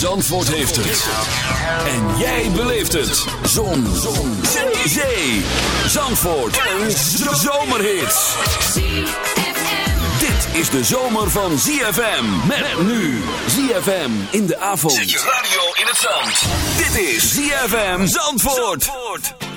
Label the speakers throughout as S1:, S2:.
S1: Zandvoort heeft het. En jij beleeft het. Zon. Zon. Zee. Zandvoort. Een zomerhit. Dit is de zomer van ZFM. Met nu. ZFM in de avond. Zet radio in het zand. Dit is ZFM Zandvoort.
S2: Zandvoort.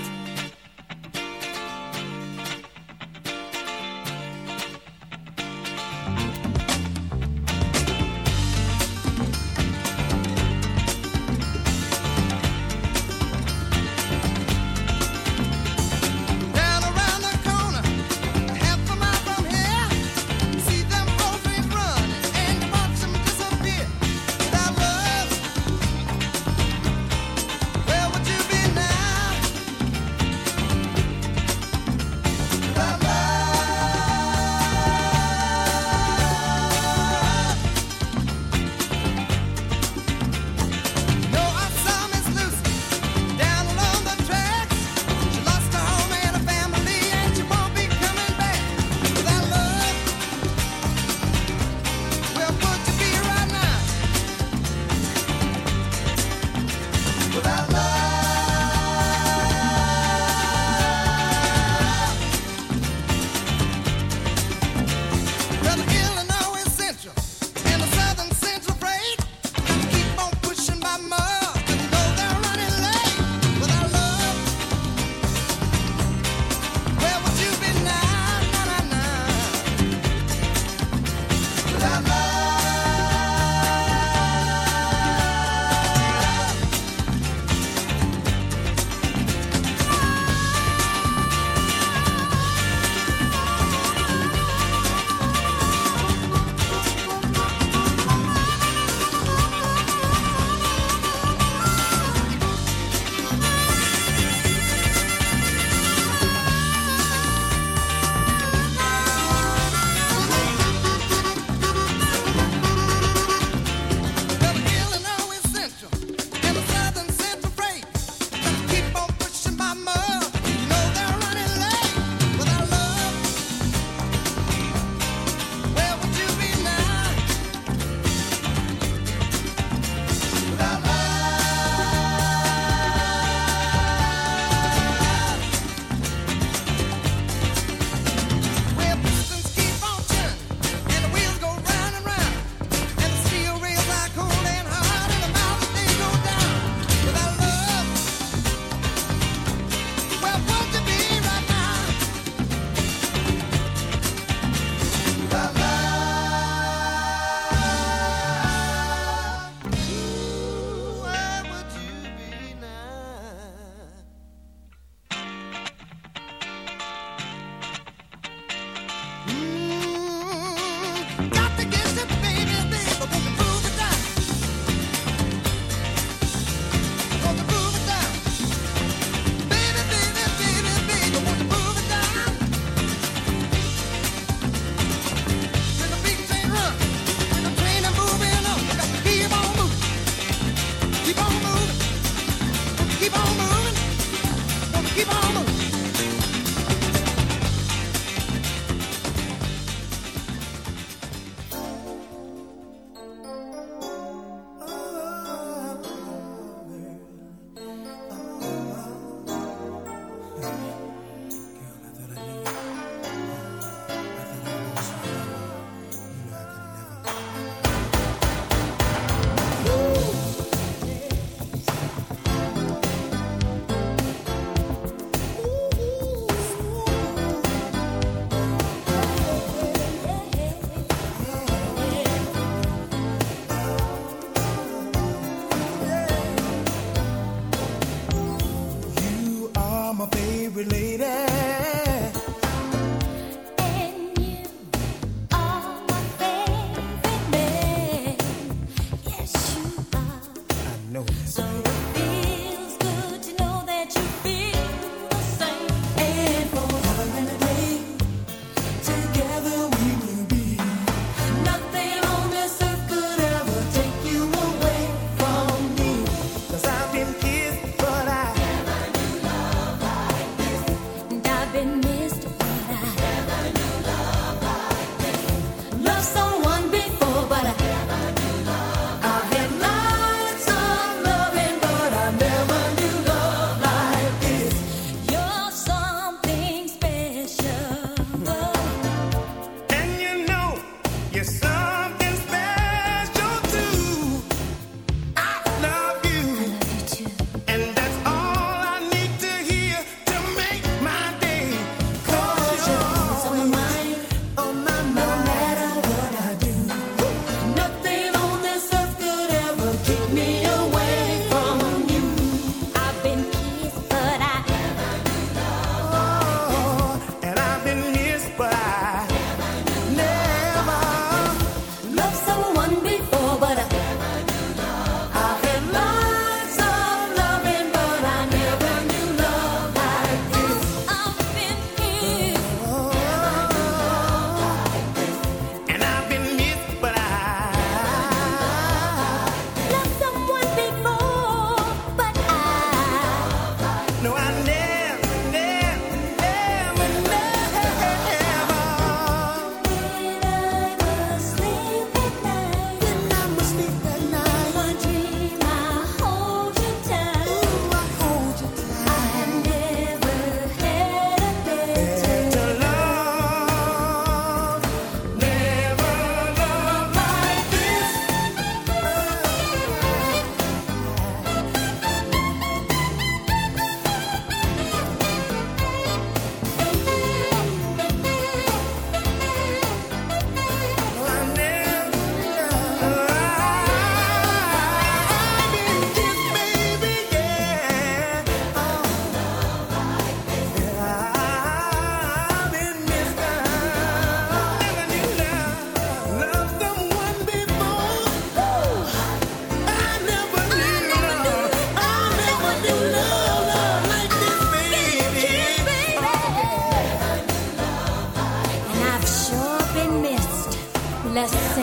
S2: Yes,
S3: sir.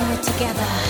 S2: in it
S4: together.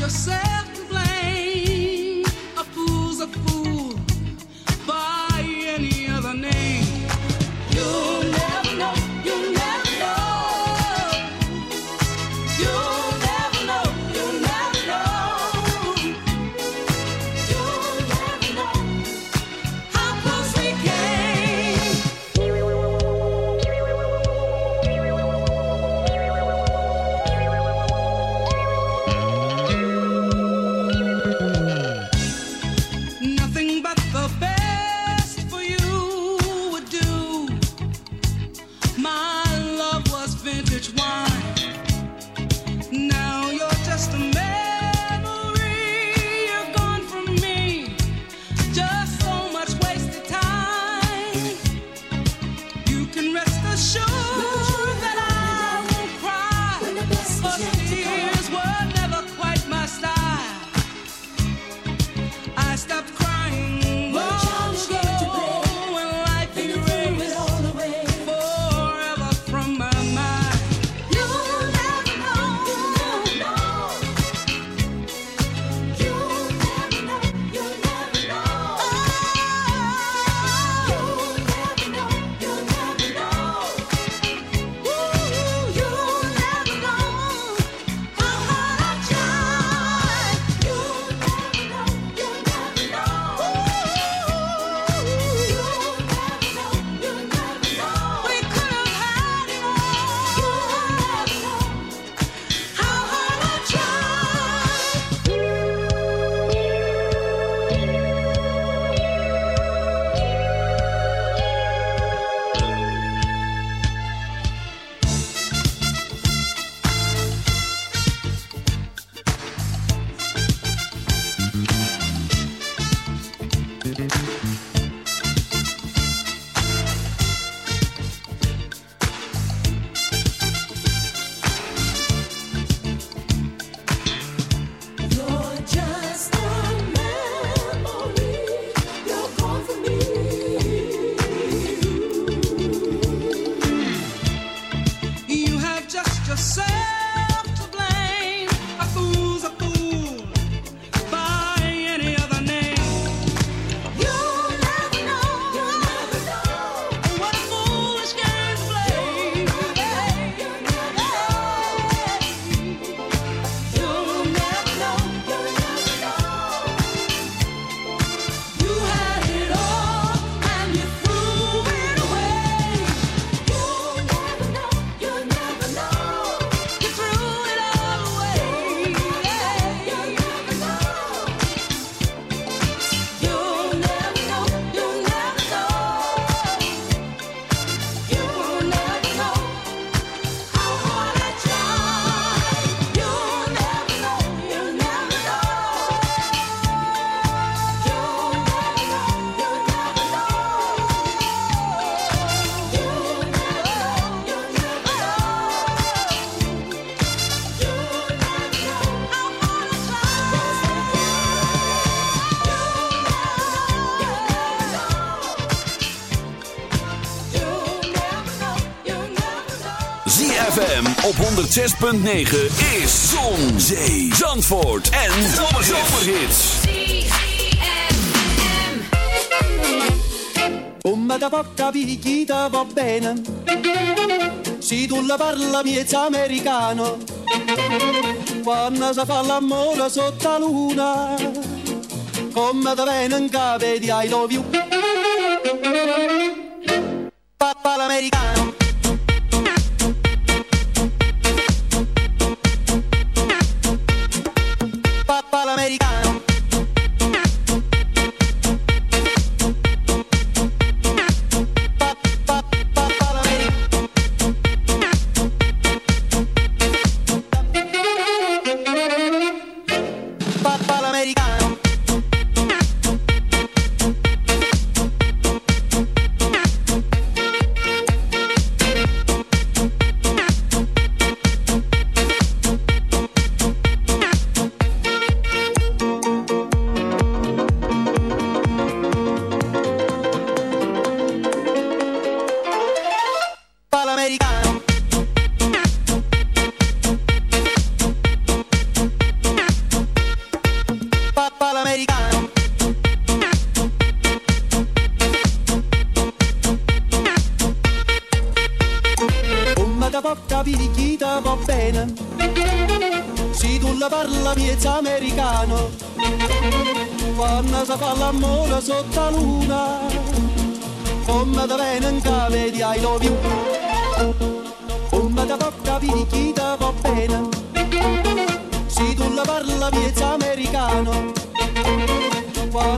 S5: yourself.
S1: FM op 106.9 is Zon, Zee, Zandvoort en Zomerhits.
S6: Come da poca picchita va bene. Si tu la parla miezza americano. Quando si fa l'amore sotto luna Come da cave di I love you Papa l'americano.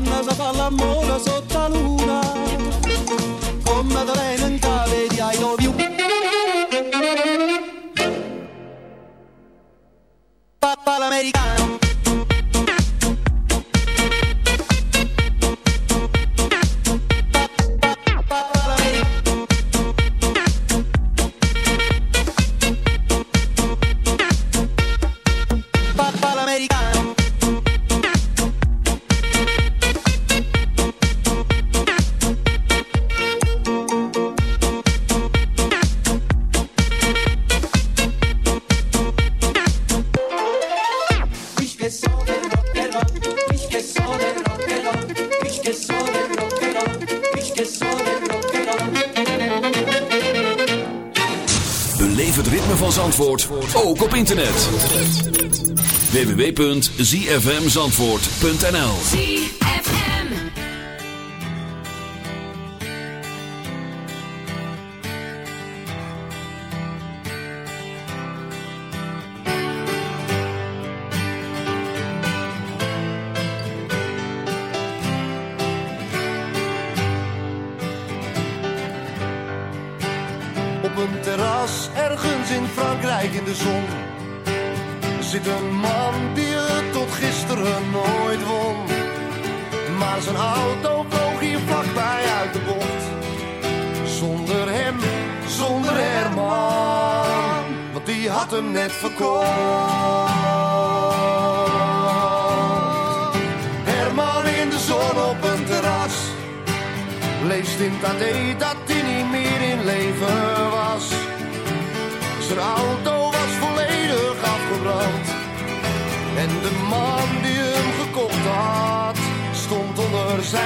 S6: come sarà l'amore sotto la luna, come
S1: Madalena www.zfmzandvoort.nl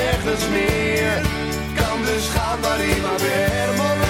S7: nergens meer. Kan dus gaan waar iemand maar weer.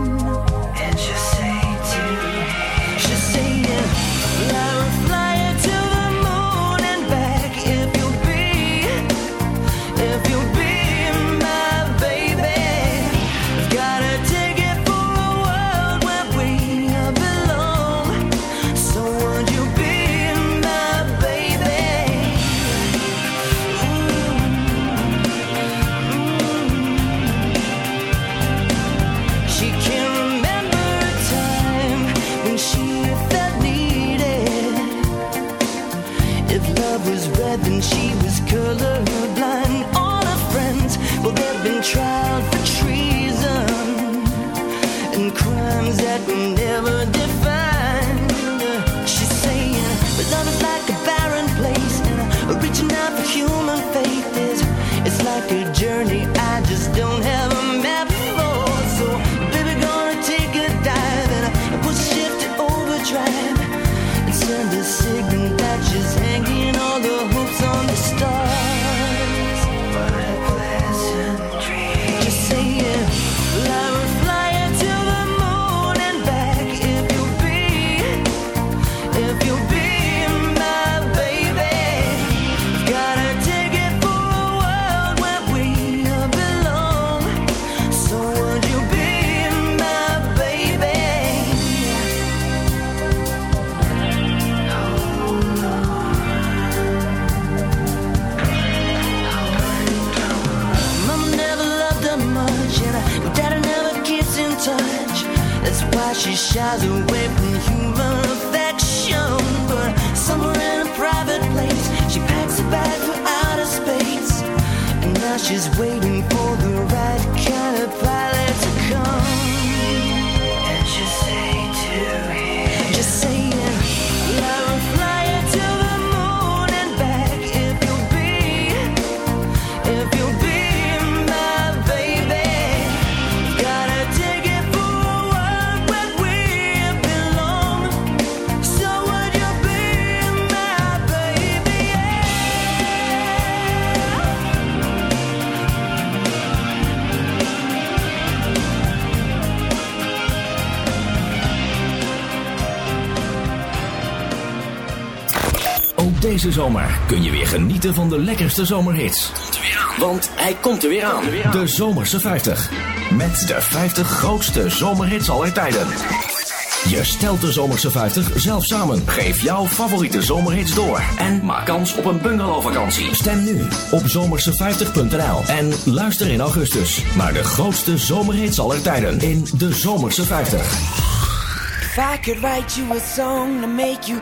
S8: Deze zomer kun je weer genieten van de lekkerste zomerhits. Want hij komt er weer aan. De Zomerse 50. Met de 50 grootste zomerhits aller tijden. Je stelt de Zomerse 50 zelf samen. Geef jouw favoriete zomerhits door. En maak kans op een bungalowvakantie. Stem nu op zomerse50.nl. En luister in augustus naar de grootste zomerhits aller tijden in de Zomerse 50.
S9: If I could write you a song to make you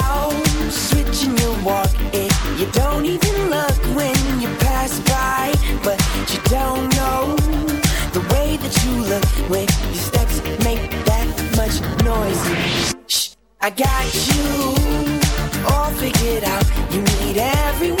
S9: I got you all figured out. You need everyone's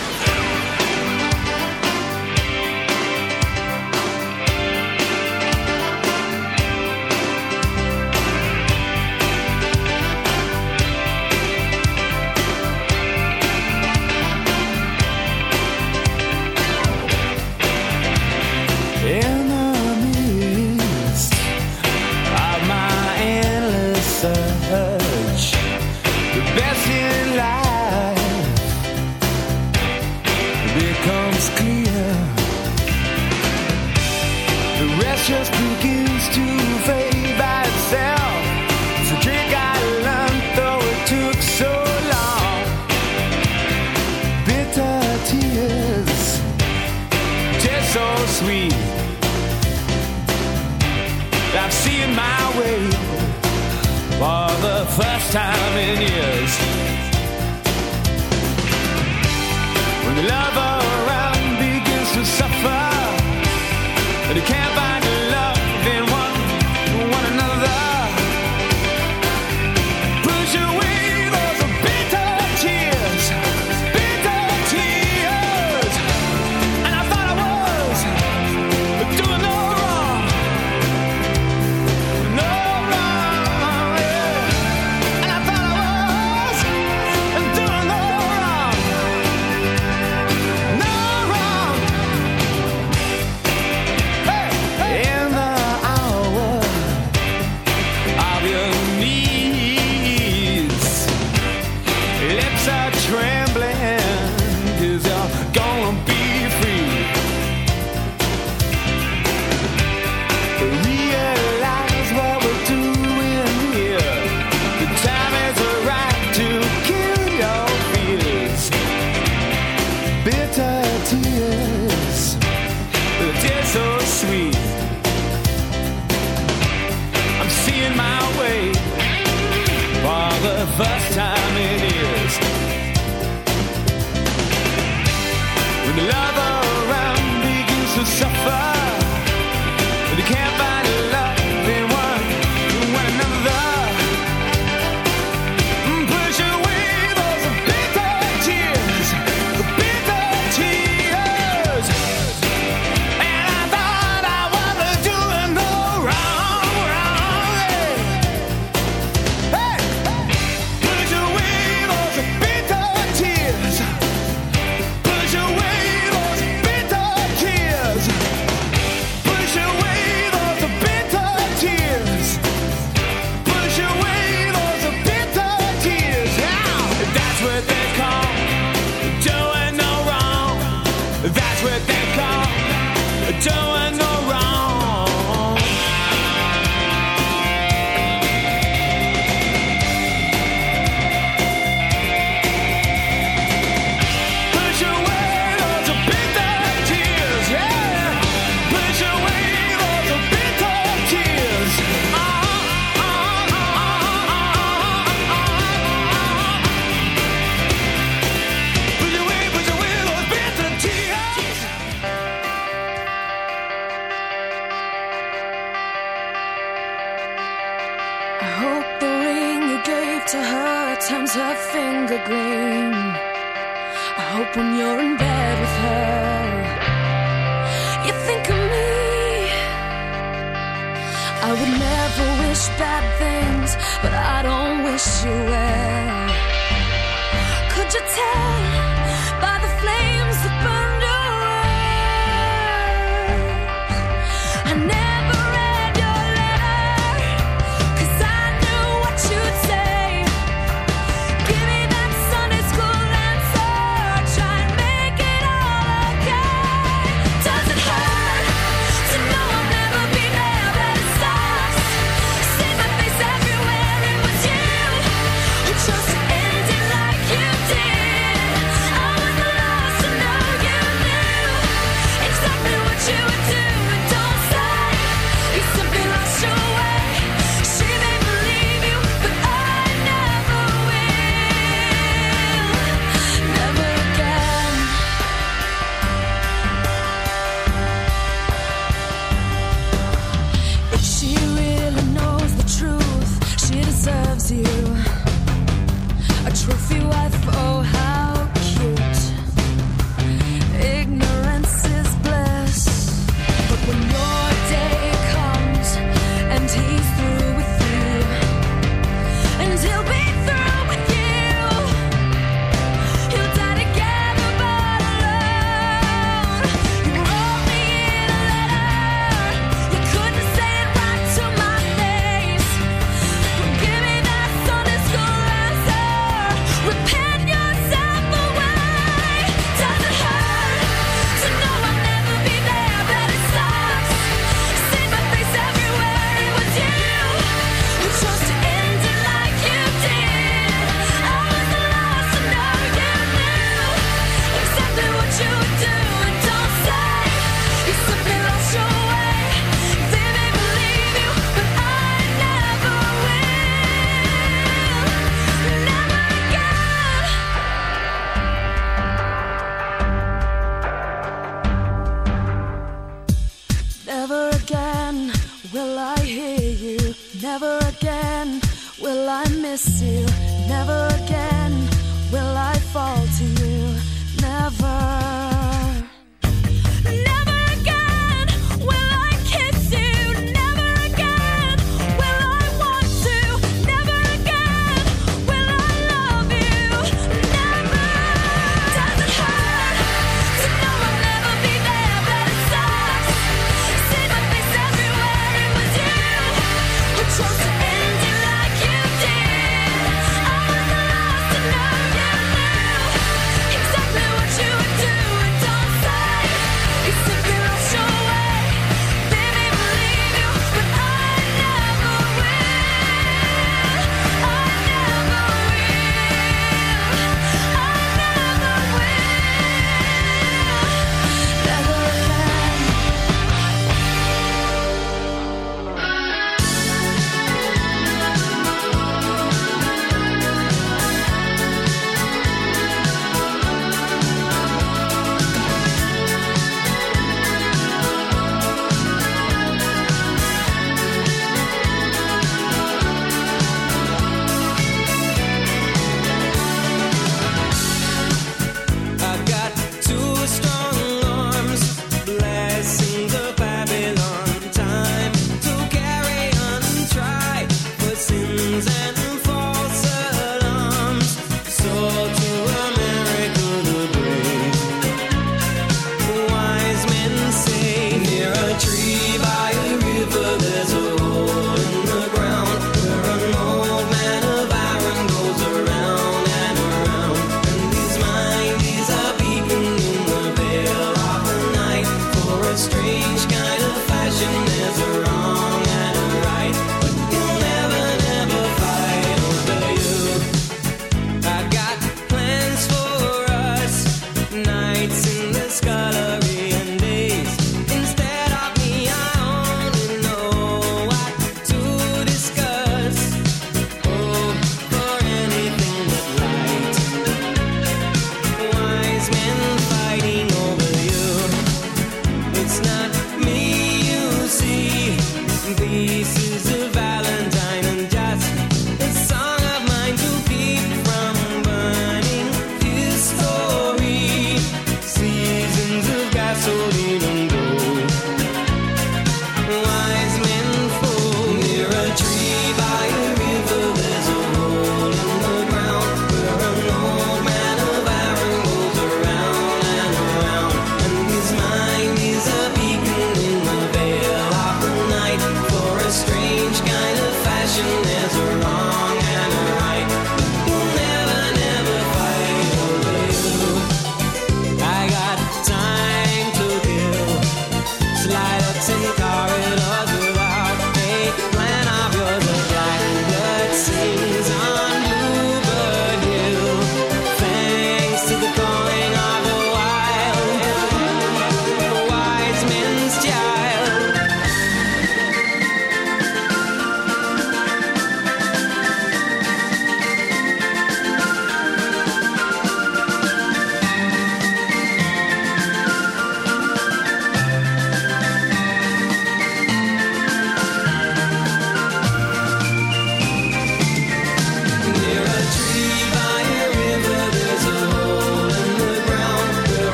S10: finger gleam. I hope when you're in bed with her, you think of me. I would never wish bad things, but I don't wish you well.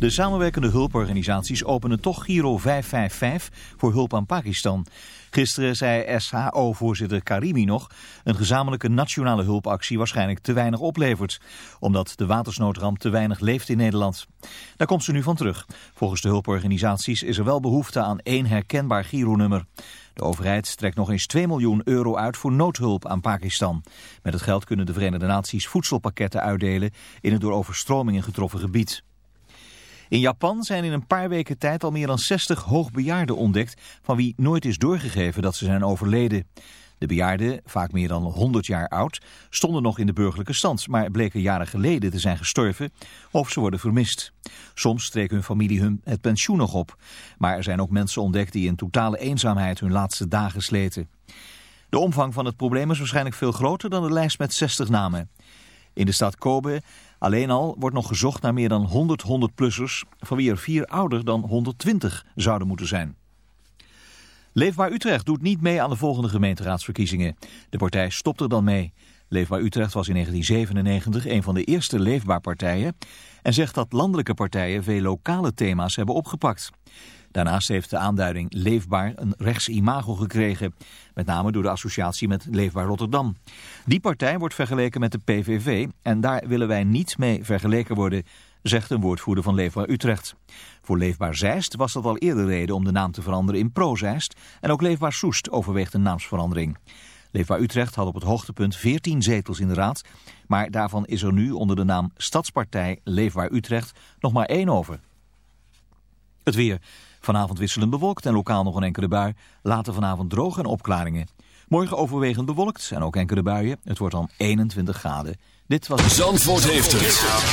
S11: De samenwerkende hulporganisaties openen toch Giro 555 voor hulp aan Pakistan. Gisteren zei SHO-voorzitter Karimi nog... een gezamenlijke nationale hulpactie waarschijnlijk te weinig oplevert. Omdat de watersnoodramp te weinig leeft in Nederland. Daar komt ze nu van terug. Volgens de hulporganisaties is er wel behoefte aan één herkenbaar Giro-nummer. De overheid trekt nog eens 2 miljoen euro uit voor noodhulp aan Pakistan. Met het geld kunnen de Verenigde Naties voedselpakketten uitdelen... in het door overstromingen getroffen gebied. In Japan zijn in een paar weken tijd al meer dan 60 hoogbejaarden ontdekt... van wie nooit is doorgegeven dat ze zijn overleden. De bejaarden, vaak meer dan 100 jaar oud, stonden nog in de burgerlijke stand... maar bleken jaren geleden te zijn gestorven of ze worden vermist. Soms streek hun familie hun het pensioen nog op. Maar er zijn ook mensen ontdekt die in totale eenzaamheid hun laatste dagen sleten. De omvang van het probleem is waarschijnlijk veel groter dan de lijst met 60 namen. In de stad Kobe alleen al wordt nog gezocht naar meer dan 100 100-plussers... van wie er vier ouder dan 120 zouden moeten zijn. Leefbaar Utrecht doet niet mee aan de volgende gemeenteraadsverkiezingen. De partij stopt er dan mee. Leefbaar Utrecht was in 1997 een van de eerste leefbaar partijen... en zegt dat landelijke partijen veel lokale thema's hebben opgepakt. Daarnaast heeft de aanduiding Leefbaar een rechts-imago gekregen. Met name door de associatie met Leefbaar Rotterdam. Die partij wordt vergeleken met de PVV en daar willen wij niet mee vergeleken worden, zegt een woordvoerder van Leefbaar Utrecht. Voor Leefbaar Zeist was dat al eerder reden om de naam te veranderen in Pro-Zeist en ook Leefbaar Soest overweegt een naamsverandering. Leefbaar Utrecht had op het hoogtepunt 14 zetels in de raad, maar daarvan is er nu onder de naam Stadspartij Leefbaar Utrecht nog maar één over. Het weer. Vanavond wisselend bewolkt en lokaal nog een enkele bui. Later vanavond droog en opklaringen. Morgen overwegend bewolkt en ook enkele buien. Het wordt dan 21 graden. Dit was...
S1: Zandvoort heeft het.